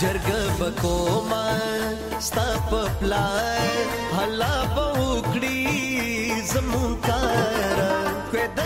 جرګ بکوم ستاپ پلار حلا بوکړي زمون کار کده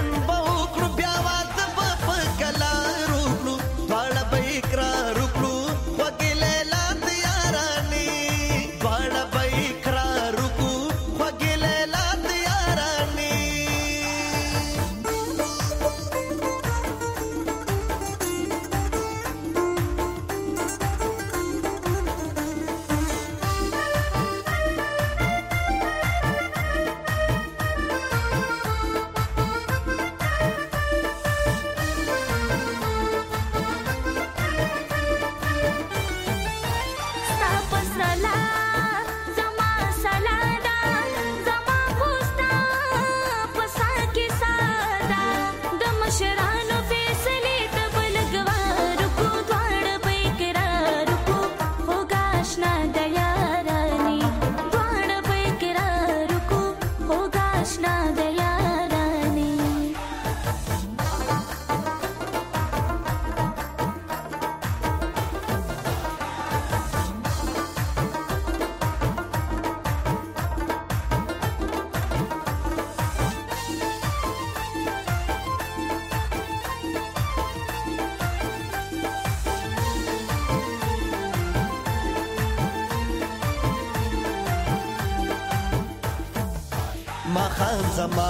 ما خان زما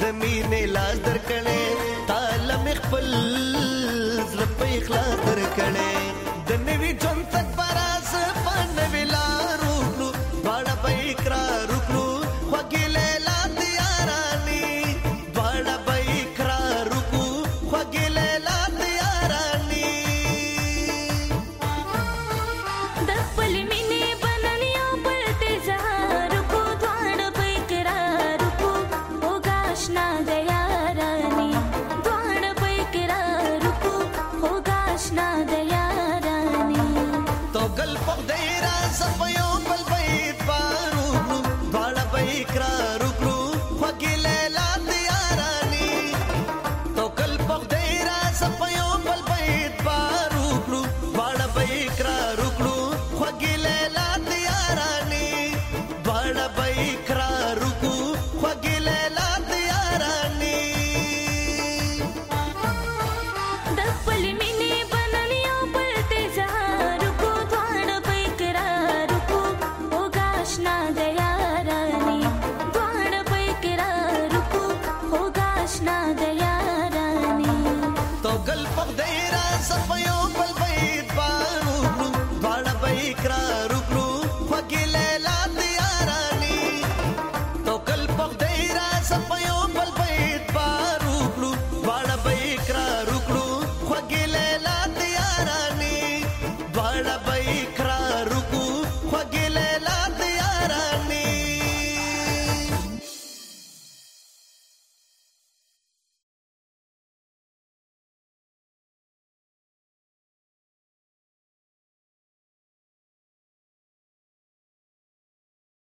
د مینې لاس درکړې تعالی مخبل زړه په اخلاص درکړې د نوي ژوند تک